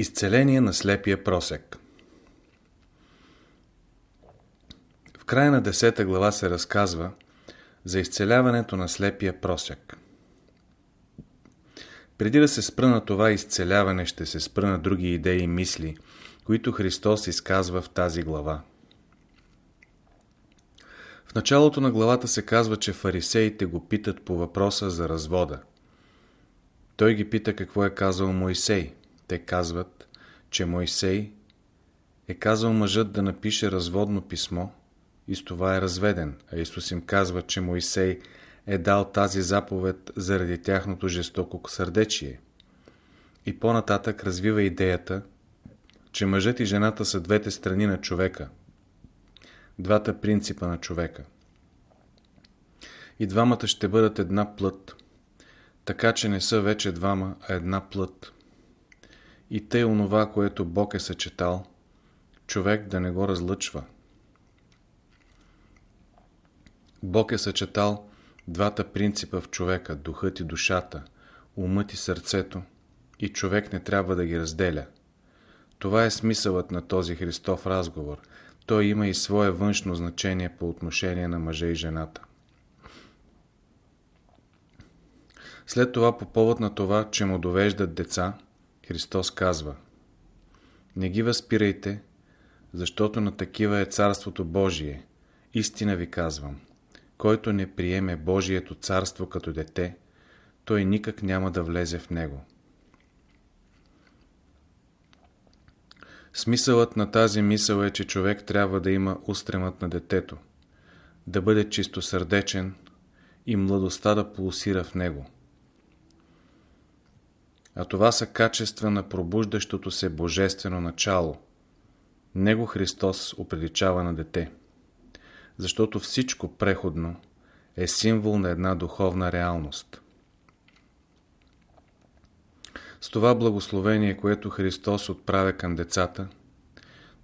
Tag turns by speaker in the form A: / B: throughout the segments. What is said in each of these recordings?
A: Изцеление на слепия просек В края на 10 глава се разказва за изцеляването на слепия просек. Преди да се спра на това изцеляване, ще се спра на други идеи и мисли, които Христос изказва в тази глава. В началото на главата се казва, че фарисеите го питат по въпроса за развода. Той ги пита какво е казал Моисей. Те казват, че Моисей е казал мъжът да напише разводно писмо и с това е разведен, а Исус им казва, че Моисей е дал тази заповед заради тяхното жестоко сърдечие. И по-нататък развива идеята, че мъжът и жената са двете страни на човека, двата принципа на човека. И двамата ще бъдат една плът, така че не са вече двама, а една плът. И тъй онова, което Бог е съчетал, човек да не го разлъчва. Бог е съчетал двата принципа в човека, духът и душата, умът и сърцето, и човек не трябва да ги разделя. Това е смисълът на този Христов разговор. Той има и свое външно значение по отношение на мъжа и жената. След това по повод на това, че му довеждат деца, Христос казва Не ги възпирайте, защото на такива е Царството Божие. Истина ви казвам. Който не приеме Божието царство като дете, той никак няма да влезе в него. Смисълът на тази мисъл е, че човек трябва да има устремът на детето, да бъде чистосърдечен и младостта да пулсира в него. А това са качества на пробуждащото се божествено начало. Него Христос оприличава на дете защото всичко преходно е символ на една духовна реалност. С това благословение, което Христос отправя към децата,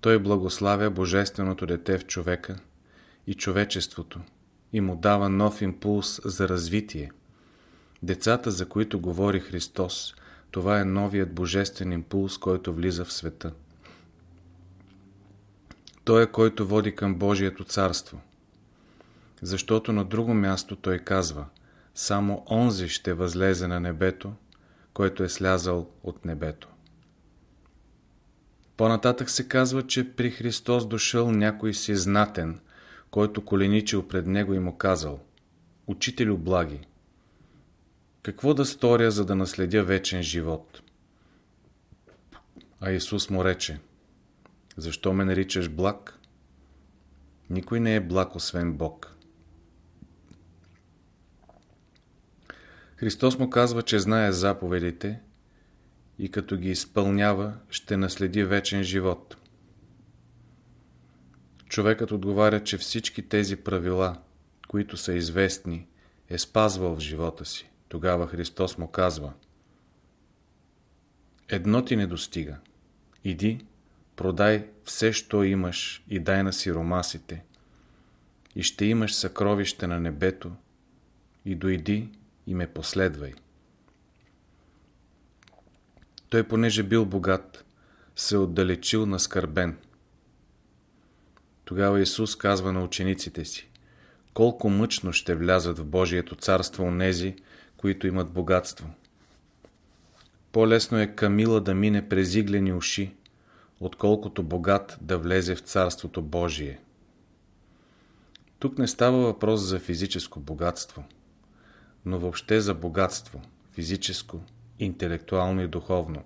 A: Той благославя Божественото дете в човека и човечеството и му дава нов импулс за развитие. Децата, за които говори Христос, това е новият божествен импулс, който влиза в света. Той е който води към Божието царство. Защото на друго място той казва Само онзи ще възлезе на небето, който е слязал от небето. По-нататък се казва, че при Христос дошъл някой си знатен, който коленичил пред него и му казал Учителю благи, какво да сторя, за да наследя вечен живот? А Исус му рече защо ме наричаш благ? Никой не е благ, освен Бог. Христос му казва, че знае заповедите и като ги изпълнява, ще наследи вечен живот. Човекът отговаря, че всички тези правила, които са известни, е спазвал в живота си. Тогава Христос му казва Едно ти не достига. Иди, продай все, що имаш и дай на сиромасите. И ще имаш съкровище на небето и дойди и ме последвай. Той, понеже бил богат, се отдалечил на скърбен. Тогава Исус казва на учениците си, колко мъчно ще влязат в Божието царство онези, които имат богатство. По-лесно е Камила да мине през иглени уши, отколкото богат да влезе в Царството Божие. Тук не става въпрос за физическо богатство, но въобще за богатство, физическо, интелектуално и духовно,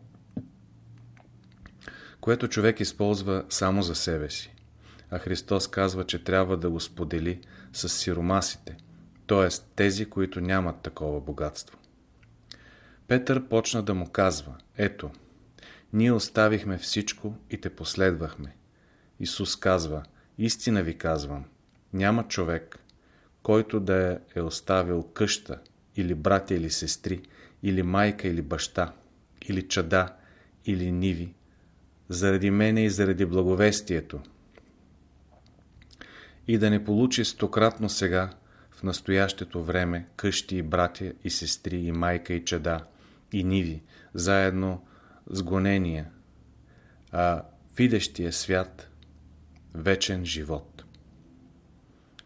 A: което човек използва само за себе си. А Христос казва, че трябва да го сподели с сиромасите, т.е. тези, които нямат такова богатство. Петър почна да му казва, ето, ние оставихме всичко и те последвахме. Исус казва, истина ви казвам, няма човек, който да е оставил къща, или братя или сестри, или майка или баща, или чада, или ниви, заради мене и заради благовестието, и да не получи стократно сега, в настоящето време, къщи и братя и сестри, и майка и чада, и ниви, заедно с гонения, а видещия свят – вечен живот.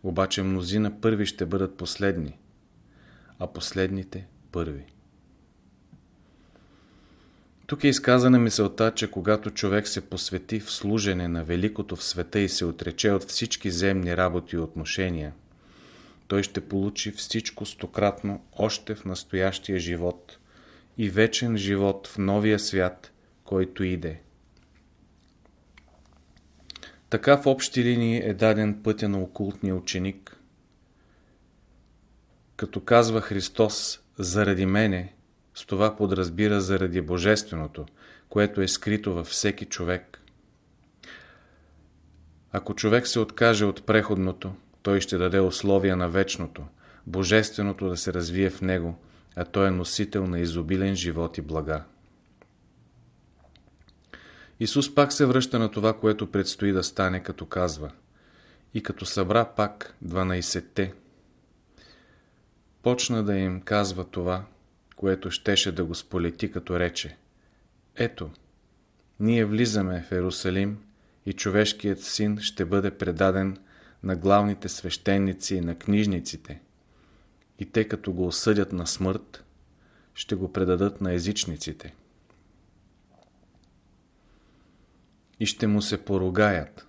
A: Обаче мнозина първи ще бъдат последни, а последните – първи. Тук е изказана мисълта, че когато човек се посвети в служене на великото в света и се отрече от всички земни работи и отношения, той ще получи всичко стократно още в настоящия живот и вечен живот в новия свят, който иде. Така в общи линии е даден пътя на окултния ученик. Като казва Христос заради мене, с това подразбира заради Божественото, което е скрито във всеки човек. Ако човек се откаже от преходното, той ще даде условия на вечното, Божественото да се развие в него, а той е носител на изобилен живот и блага. Исус пак се връща на това, което предстои да стане, като казва и като събра пак 12-те. Почна да им казва това, което щеше да го сполети, като рече Ето, ние влизаме в Ерусалим и човешкият син ще бъде предаден на главните свещеници и на книжниците и те като го осъдят на смърт, ще го предадат на езичниците. И ще му се поругаят,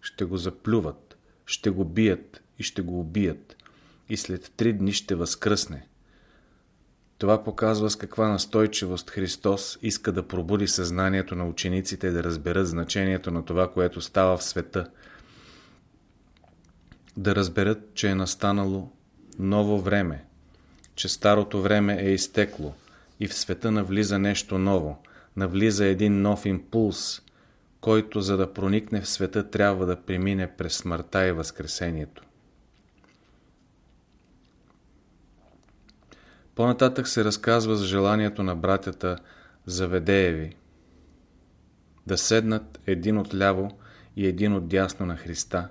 A: ще го заплюват, ще го бият и ще го убият и след три дни ще възкръсне. Това показва с каква настойчивост Христос иска да пробуди съзнанието на учениците да разберат значението на това, което става в света. Да разберат, че е настанало ново време, че старото време е изтекло и в света навлиза нещо ново, навлиза един нов импулс, който за да проникне в света трябва да премине през смъртта и възкресението. По-нататък се разказва за желанието на братята Заведееви да седнат един от ляво и един от дясно на Христа,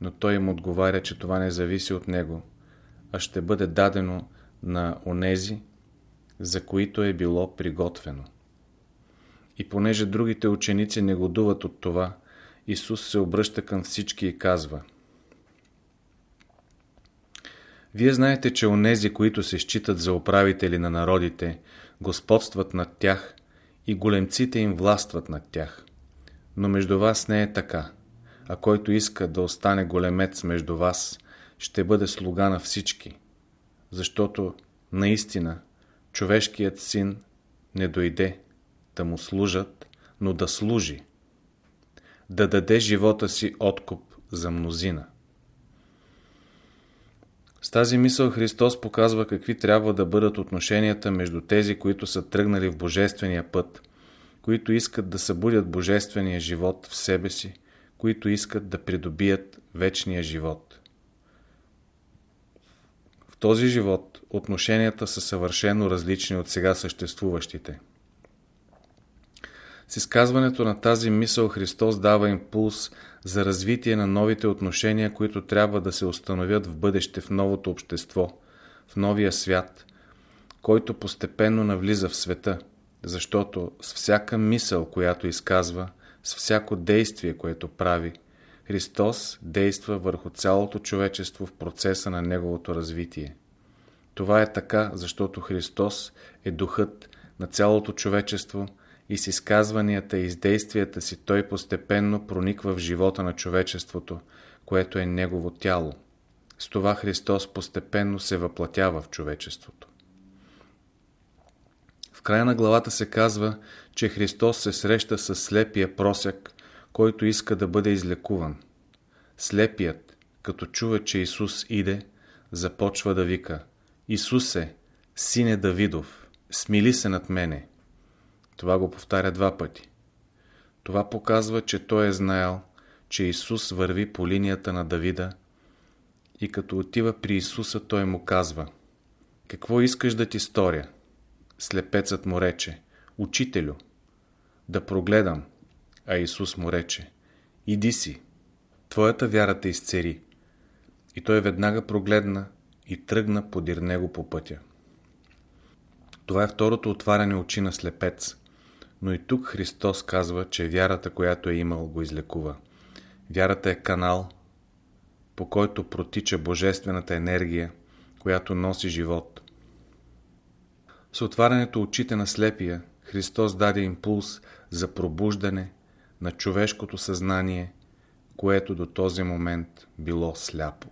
A: но той им отговаря, че това не зависи от него, а ще бъде дадено на онези, за които е било приготвено. И понеже другите ученици негодуват от това, Исус се обръща към всички и казва Вие знаете, че онези, които се считат за управители на народите, господстват над тях и големците им властват над тях. Но между вас не е така, а който иска да остане големец между вас – ще бъде слуга на всички, защото наистина човешкият син не дойде да му служат, но да служи, да даде живота си откуп за мнозина. С тази мисъл Христос показва какви трябва да бъдат отношенията между тези, които са тръгнали в Божествения път, които искат да събудят Божествения живот в себе си, които искат да придобият вечния живот този живот отношенията са съвършено различни от сега съществуващите. С изказването на тази мисъл Христос дава импулс за развитие на новите отношения, които трябва да се установят в бъдеще в новото общество, в новия свят, който постепенно навлиза в света, защото с всяка мисъл, която изказва, с всяко действие, което прави, Христос действа върху цялото човечество в процеса на неговото развитие. Това е така, защото Христос е духът на цялото човечество и с изказванията и с действията си Той постепенно прониква в живота на човечеството, което е Негово тяло. С това Христос постепенно се въплатява в човечеството. В края на главата се казва, че Христос се среща с слепия просяк, който иска да бъде излекуван. Слепият, като чува, че Исус иде, започва да вика Исусе, сине Давидов, смили се над мене. Това го повтаря два пъти. Това показва, че той е знаел, че Исус върви по линията на Давида и като отива при Исуса, той му казва Какво искаш да ти сторя? Слепецът му рече Учителю, да прогледам. А Исус му рече Иди си, твоята вяра те изцери. И той веднага прогледна и тръгна подир него по пътя. Това е второто отваряне очи на слепец. Но и тук Христос казва, че вярата, която е имал, го излекува. Вярата е канал, по който протича божествената енергия, която носи живот. С отварянето очите на слепия, Христос даде импулс за пробуждане на човешкото съзнание, което до този момент било сляпо.